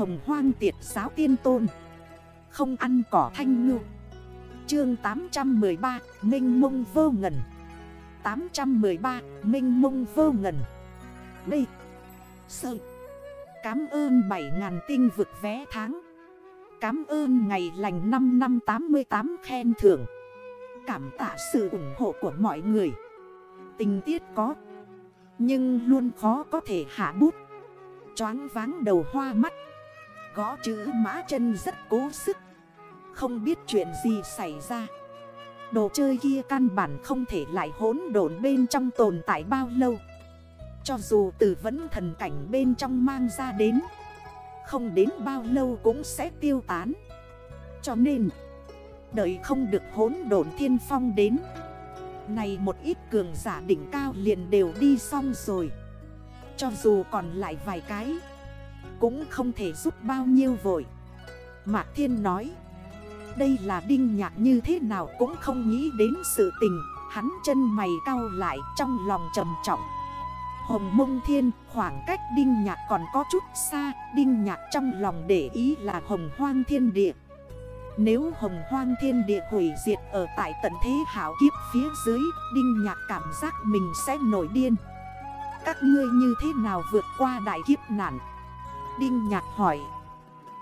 Hồng hoang tiệt giáo tiên tôn. Không ăn cỏ thanh ngư. Chương 813 Minh mông vô ngần. 813 Minh mông vô ngần. B Sơ. Cám ơn 7.000 tinh vực vé tháng. Cám ơn ngày lành 5 năm 88 khen thưởng. Cảm tạ sự ủng hộ của mọi người. Tình tiết có. Nhưng luôn khó có thể hạ bút. Choáng váng đầu hoa mắt. Gõ chữ mã chân rất cố sức. Không biết chuyện gì xảy ra. Đồ chơi kia căn bản không thể lại hỗn đồn bên trong tồn tại bao lâu. Cho dù từ vẫn thần cảnh bên trong mang ra đến, Không đến bao lâu cũng sẽ tiêu tán. Cho nên, Đợi không được hỗn đồn thiên phong đến, Này một ít cường giả đỉnh cao liền đều đi xong rồi. Cho dù còn lại vài cái cũng không thể giúp bao nhiêu vội. Mạc Thiên nói, Đây là đinh nhạc như thế nào cũng không nghĩ đến sự tình. Hắn chân mày cau lại trong lòng trầm trọng. Hồng mông thiên, khoảng cách đinh nhạc còn có chút xa, Đinh nhạc trong lòng để ý là hồng hoang thiên địa. Nếu hồng hoang thiên địa hủy diệt ở tại tận thế hảo kiếp phía dưới, Đinh nhạc cảm giác mình sẽ nổi điên. Các ngươi như thế nào vượt qua đại kiếp nạn? Đinh nhạc hỏi.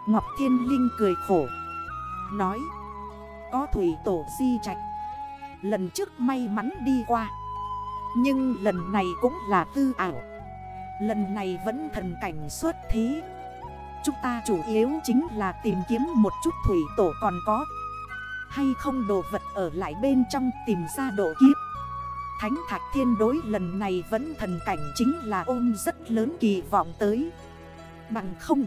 Ngọc Thiên Linh cười khổ. Nói. Có thủy tổ di trạch. Lần trước may mắn đi qua. Nhưng lần này cũng là tư ảo. Lần này vẫn thần cảnh xuất thế Chúng ta chủ yếu chính là tìm kiếm một chút thủy tổ còn có. Hay không đồ vật ở lại bên trong tìm ra độ kiếp. Thánh Thạch Thiên đối lần này vẫn thần cảnh chính là ôm rất lớn kỳ vọng tới. Bằng không,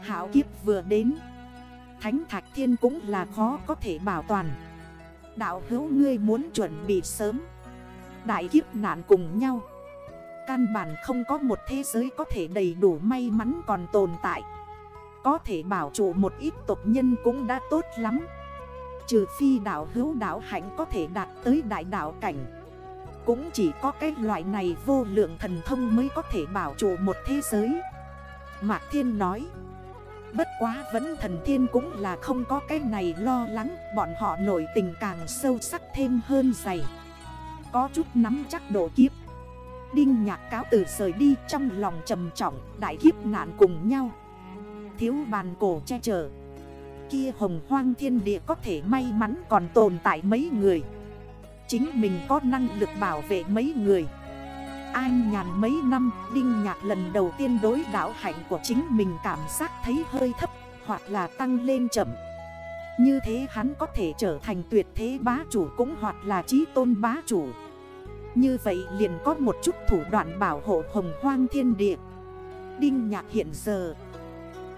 Hảo kiếp vừa đến. Thánh Thạch Thiên cũng là khó có thể bảo toàn. Đạo hữu ngươi muốn chuẩn bị sớm. Đại kiếp nạn cùng nhau. Căn bản không có một thế giới có thể đầy đủ may mắn còn tồn tại. Có thể bảo trụ một ít tộc nhân cũng đã tốt lắm. Trừ phi đảo hữu đảo hạnh có thể đạt tới đại đảo cảnh. Cũng chỉ có cái loại này vô lượng thần thông mới có thể bảo trụ một thế giới. Mạc Thiên nói. Bất quá vẫn thần thiên cũng là không có cái này lo lắng, Bọn họ nổi tình càng sâu sắc thêm hơn dày. Có chút nắm chắc độ kiếp. Đinh nhạc cáo từ rời đi trong lòng trầm trọng, Đại kiếp nạn cùng nhau. Thiếu bàn cổ che chở. Kia hồng hoang thiên địa có thể may mắn còn tồn tại mấy người. Chính mình có năng lực bảo vệ mấy người. An nhàn mấy năm, Đinh nhạc lần đầu tiên đối đảo hạnh của chính mình cảm giác thấy hơi thấp, Hoặc là tăng lên chậm. Như thế hắn có thể trở thành tuyệt thế bá chủ cũng hoặc là trí tôn bá chủ. Như vậy liền có một chút thủ đoạn bảo hộ hồng hoang thiên địa. Đinh nhạc hiện giờ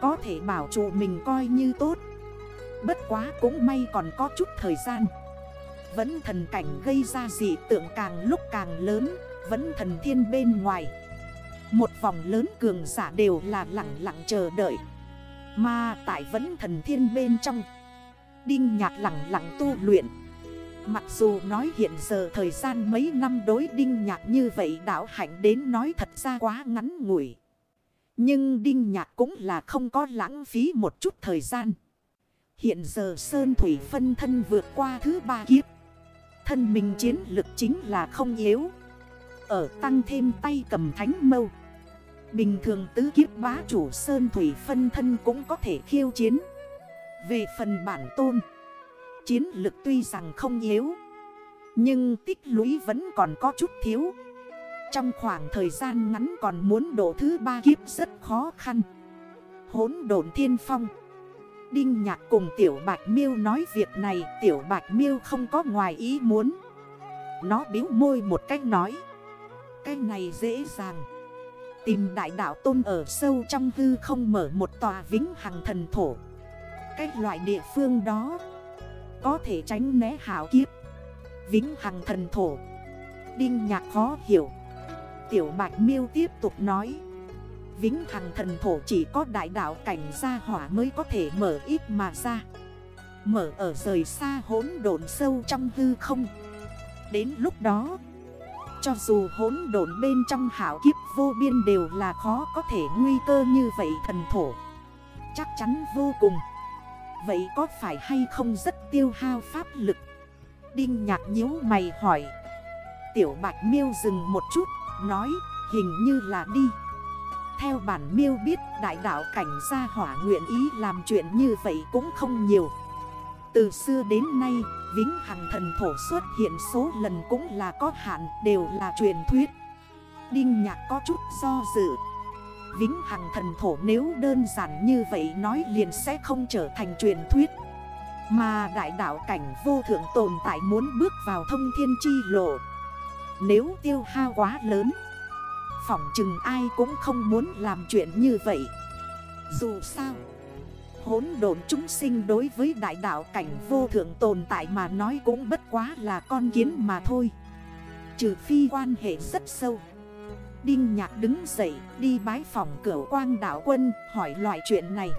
Có thể bảo chủ mình coi như tốt. Bất quá cũng may còn có chút thời gian. Vẫn thần cảnh gây ra dị tượng càng lúc càng lớn. Vẫn thần thiên bên ngoài Một vòng lớn cường giả đều là lặng lặng chờ đợi Mà tại vẫn thần thiên bên trong, Đinh nhạc lặng lặng tu luyện Mặc dù nói hiện giờ thời gian mấy năm đối đinh nhạc như vậy đảo hạnh đến nói thật ra quá ngắn ngủi. Nhưng đinh nhạc cũng là không có lãng phí một chút thời gian. Hiện giờ Sơn Thủy phân thân vượt qua thứ ba kiếp. Thân mình chiến lực chính là không yếu. Ở tăng thêm tay cầm thánh mâu. Bình thường tứ kiếp bá chủ Sơn Thủy phân thân cũng có thể khiêu chiến. Về phần bản tôn. Chiến lực tuy rằng không yếu, Nhưng tích lũy vẫn còn có chút thiếu Trong khoảng thời gian ngắn còn muốn đổ thứ ba kiếp rất khó khăn Hốn đồn thiên phong Đinh nhạc cùng tiểu bạch miêu nói việc này, Tiểu bạch miêu không có ngoài ý muốn Nó biếu môi một cách nói cái này dễ dàng. Tìm đại đạo tôn ở sâu trong hư không mở một tòa vĩnh hằng thần thổ. Cái loại địa phương đó có thể tránh né hảo kiếp. Vĩnh hằng thần thổ. Đinh nhạc khó hiểu. Tiểu bạch miêu tiếp tục nói. Vĩnh hằng thần thổ chỉ có đại đạo cảnh gia hỏa mới có thể mở ít mà ra. Mở ở rời xa hốn độn sâu trong hư không. Đến lúc đó cho dù hỗn độn bên trong hảo kiếp vô biên đều là khó có thể nguy cơ như vậy thần thổ. Chắc chắn vô cùng. Vậy có phải hay không rất tiêu hao pháp lực? Đinh nhạc nhíu mày hỏi. Tiểu bạch miêu dừng một chút, Nói, hình như là đi. Theo bản miêu biết, đại đạo cảnh gia hỏa nguyện ý làm chuyện như vậy cũng không nhiều. Từ xưa đến nay, Vĩnh Hằng thần thổ xuất hiện số lần cũng là có hạn, Đều là truyền thuyết. Đinh nhạc có chút do dự. Vĩnh Hằng thần thổ nếu đơn giản như vậy nói liền sẽ không trở thành truyền thuyết. Mà đại đạo cảnh vô thượng tồn tại muốn bước vào thông thiên chi lộ. Nếu tiêu hao quá lớn, Phỏng chừng ai cũng không muốn làm chuyện như vậy. Dù sao Hốn độn chúng sinh đối với đại đạo cảnh vô thượng tồn tại mà nói cũng bất quá là con kiến mà thôi. Trừ phi quan hệ rất sâu. Đinh nhạc đứng dậy, đi bái phòng cửa quang đảo quân, hỏi loại chuyện này.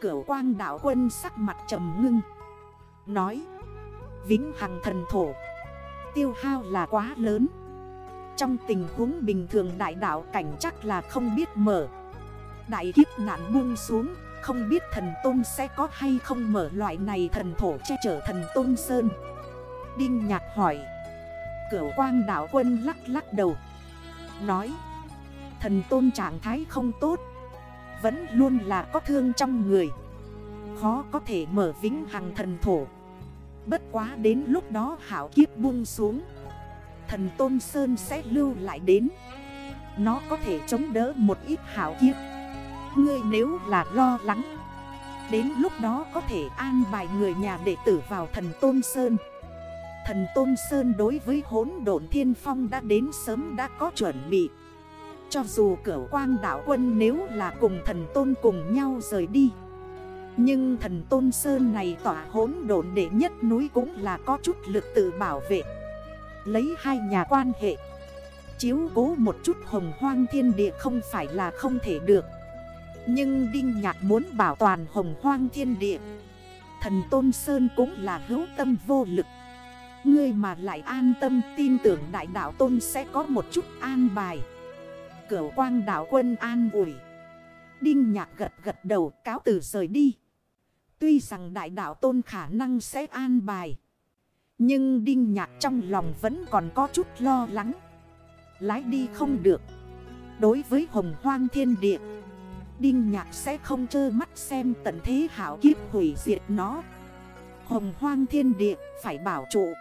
Cửa quang đảo quân sắc mặt trầm ngưng. Nói, Vĩnh hằng thần thổ, Tiêu hao là quá lớn. Trong tình huống bình thường đại đảo cảnh chắc là không biết mở. Đại kiếp nạn buông xuống không biết thần tôn sẽ có hay không mở loại này thần thổ che chở thần tôn sơn. Đinh nhạc hỏi. Cửu quang đảo quân lắc lắc đầu. Nói. Thần tôn trạng thái không tốt. Vẫn luôn là có thương trong người. Khó có thể mở vĩnh hằng thần thổ. Bất quá đến lúc đó hảo kiếp buông xuống. Thần tôn sơn sẽ lưu lại đến. Nó có thể chống đỡ một ít hảo kiếp. Ngươi nếu là lo lắng, Đến lúc đó có thể an bài người nhà đệ tử vào thần tôn sơn. Thần Tôn Sơn đối với hốn độn thiên phong đã đến sớm đã có chuẩn bị. Cho dù cửa quang đảo quân nếu là cùng thần Tôn cùng nhau rời đi, Nhưng thần Tôn Sơn này tỏa hốn độn đệ nhất núi cũng là có chút lực tự bảo vệ. Lấy hai nhà quan hệ, Chiếu cố một chút hồng hoang thiên địa không phải là không thể được. Nhưng Đinh Nhạc muốn bảo toàn hồng hoang thiên địa. Thần Tôn Sơn cũng là hữu tâm vô lực. Ngươi mà lại an tâm tin tưởng đại đạo tôn sẽ có một chút an bài. Cửu quang đạo quân an ủi. Đinh nhạc gật gật đầu, cáo từ rời đi. Tuy rằng đại đạo tôn khả năng sẽ an bài, Nhưng đinh nhạc trong lòng vẫn còn có chút lo lắng. Lái đi không được. Đối với hồng hoang thiên địa Đinh nhạc sẽ không trơ mắt xem tận thế hảo kiếp hủy diệt nó. Hồng hoang thiên địa, phải bảo trụ.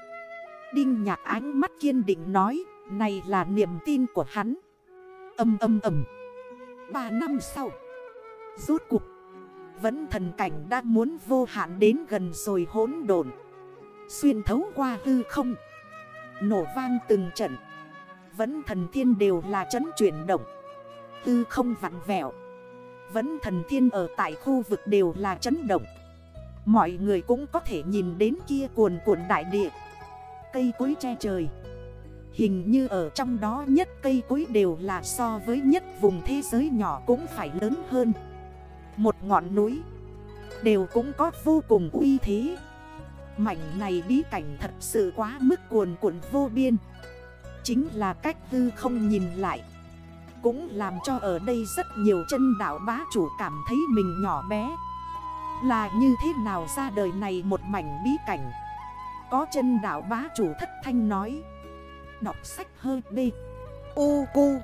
Đinh nhạc ánh mắt kiên định nói, Này là niềm tin của hắn. Âm âm âm. Ba năm sau, Rốt cuộc, Vẫn thần cảnh đã muốn vô hạn đến gần rồi hỗn độn. Xuyên thấu qua hư không, Nổ vang từng trận. Vẫn thần thiên đều là chấn chuyển động. Hư không vặn vẹo. Vẫn thần thiên ở tại khu vực đều là chấn động. Mọi người cũng có thể nhìn đến kia cuồn cuộn đại địa. Cây cối che trời. Hình như ở trong đó nhất cây cối đều là so với nhất vùng thế giới nhỏ cũng phải lớn hơn. Một ngọn núi Đều cũng có vô cùng uy thế. Mảnh này bí cảnh thật sự quá mức cuồn cuộn vô biên. Chính là cách tư không nhìn lại. Cũng làm cho ở đây rất nhiều chân đảo bá chủ cảm thấy mình nhỏ bé. Là như thế nào ra đời này một mảnh bí cảnh? Có chân đảo bá chủ thất thanh nói. Đọc sách hơi bê Ô cô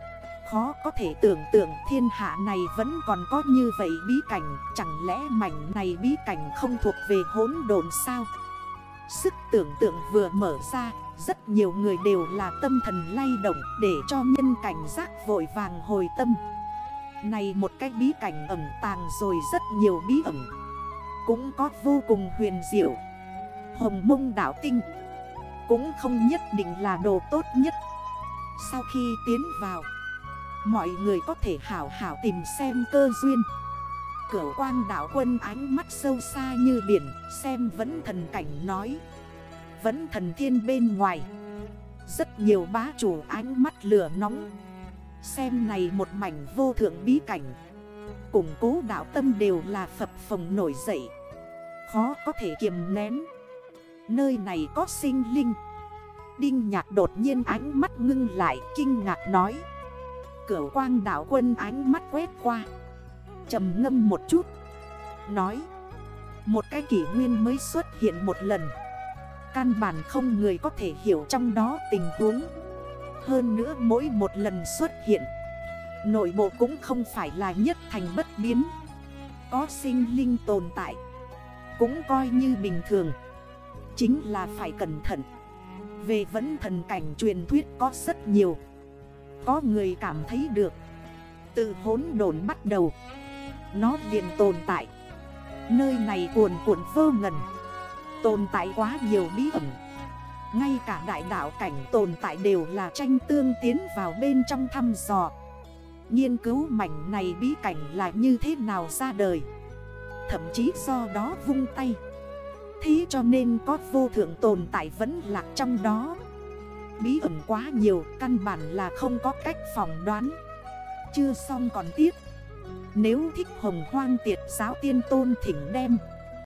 Khó có thể tưởng tượng thiên hạ này vẫn còn có như vậy bí cảnh. Chẳng lẽ mảnh này bí cảnh không thuộc về hỗn đồn sao? Sức tưởng tượng vừa mở ra, Rất nhiều người đều là tâm thần lay động Để cho nhân cảnh giác vội vàng hồi tâm. Này một cái bí cảnh ẩm tàng rồi rất nhiều bí ẩm Cũng có vô cùng huyền diệu. Hồng mông đảo tinh Cũng không nhất định là đồ tốt nhất. Sau khi tiến vào, Mọi người có thể hảo hảo tìm xem cơ duyên. Cửu quang đảo quân ánh mắt sâu xa như biển, Xem vẫn thần cảnh nói. Vẫn thần thiên bên ngoài. Rất nhiều bá chủ ánh mắt lửa nóng. Xem này một mảnh vô thượng bí cảnh. Củng cố đạo tâm đều là phập phồng nổi dậy. Khó có thể kiềm nén. Nơi này có sinh linh. Đinh nhạc đột nhiên ánh mắt ngưng lại, kinh ngạc nói. Cửu quang đảo quân ánh mắt quét qua trầm ngâm một chút. Nói, Một cái kỷ nguyên mới xuất hiện một lần. Căn bản không người có thể hiểu trong đó tình huống. Hơn nữa mỗi một lần xuất hiện, Nội bộ cũng không phải là nhất thành bất biến. Có sinh linh tồn tại, Cũng coi như bình thường. Chính là phải cẩn thận. Về vấn thần cảnh truyền thuyết có rất nhiều. Có người cảm thấy được. Từ hốn đồn bắt đầu. Nó liền tồn tại. Nơi này cuồn cuộn vơ ngần. Tồn tại quá nhiều bí ẩn. Ngay cả đại đạo cảnh tồn tại đều là tranh tương tiến vào bên trong thăm dò. Nghiên cứu mảnh này bí cảnh là như thế nào ra đời? Thậm chí do đó vung tay. Thế cho nên có vô thượng tồn tại vẫn lạc trong đó. Bí ẩn quá nhiều, Căn bản là không có cách phỏng đoán. Chưa xong còn tiếp. Nếu thích hồng hoang tiệt giáo tiên tôn thỉnh đem.